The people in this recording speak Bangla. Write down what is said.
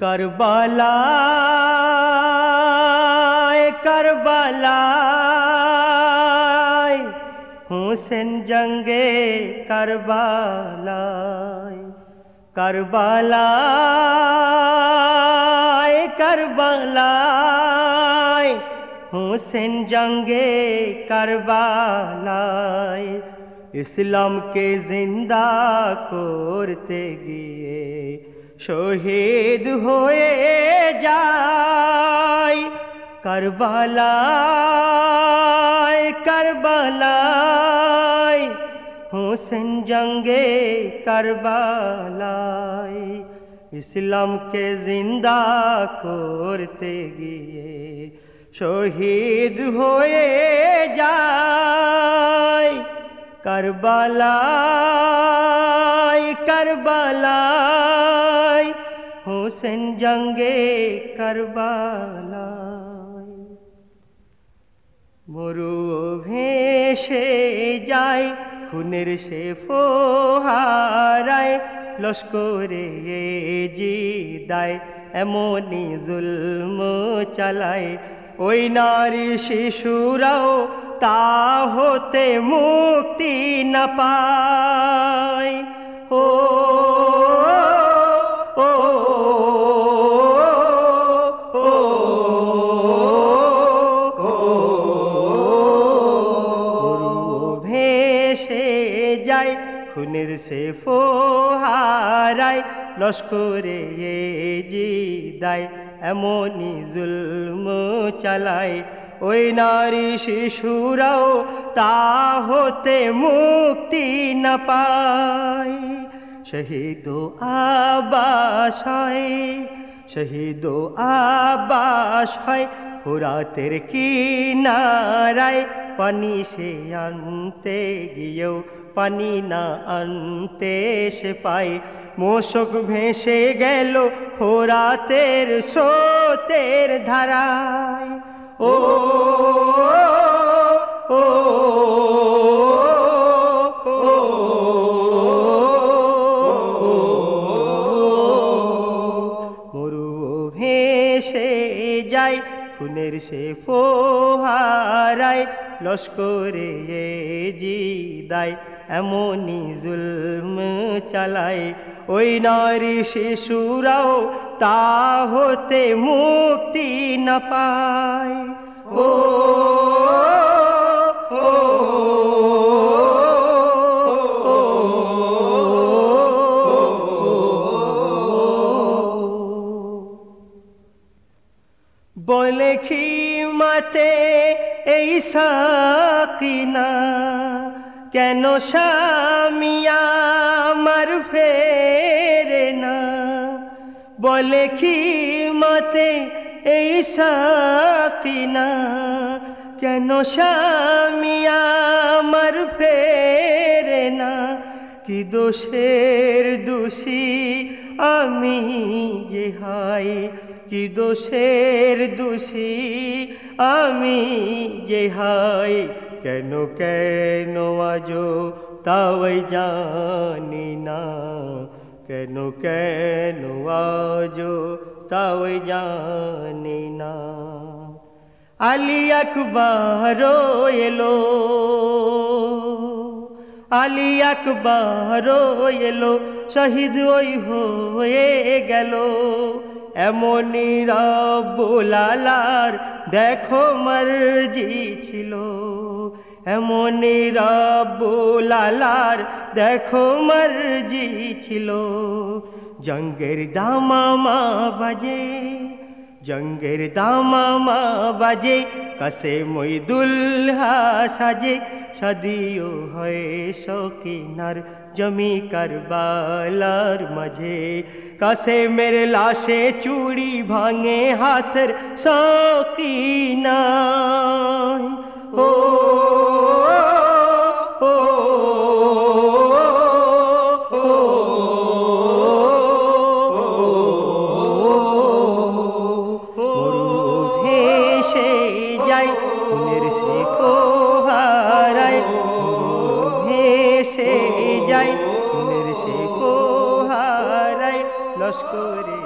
কারবালায় কারবালায় হোসেন জঙ্গে কারবালায় কারবালায় কারবালায় হোসেন জঙ্গে কারবালায় ইসলামকে জিন্দা করতে গিয়ে শহীদ হয়ে যায় কারবালায় কারবালায়, হোসেন জঙ্গে কারবালায়। ইসলামকে জিন্দা করতে গিয়ে শহীদ হয়ে যায় কারবালায় কারবালায়। হোসেন জঙ্গে কারবালায়। মরু ভেসে যায় খুনের সে ফোহারায়, লস্করে জি দায় এমনই জুলম চালায়। ওই নারী শিশুরাও তা হতে মুক্তি না পায়। ও খুনের সে ফোহারায়, লস্করে জি দায় এমনই জুলম চালায়। ওই নারী শিশুরাও তা হতে মুক্তি না পায়। শহীদ আবাস হয় শহীদ আবাস হয় ফুরাতের কিনারায় পানি সে আনতে গিয়েও পানি না আনতে সে পায় মোশক ভেসে গেল ফোরাতের স্রোতের ধারায় ও ও খুনের সে ফোহারায়, লস্করে জি দায় এমনই জুলম চালায়। ওই নারী শিশুরাও তা হতে মুক্তি না পায়। ও বলে কি মাতে এই সাকিনা। কেন স্বামিয়া আমার ফেরে না? বলে কি মতে এই সাকিনা? কেন স্বামিয়া আমার ফেরে না? কি দোষের দোষী আমি যে হাই? কি দোষের দোষী? আমি যে হাই, কেন কেন আজো তাওই জানি না। কেন কেন আজো তাওই জানি না। আলী আকবর এলো, আলী আকবর এলো, শহীদ ওই হয়ে গেল। এমনই রব্বুলালার দেখো মর্জি ছিল। এমনই রব্বুলালার দেখো মর্জি ছিল। জঙ্গের দামামা বাজে জঙ্গের দামামা বাজে, কাছে মই দুলহা সাজে। সাদিও হয় শৌকিনার জমি কারবালার মাঝে। কাছে মেরে লাশে চুড়ি ভাঙে হাতের শৌকিনা ও যায় শেখো হারায় ভেসে যায় শেখো হারায় লস্করে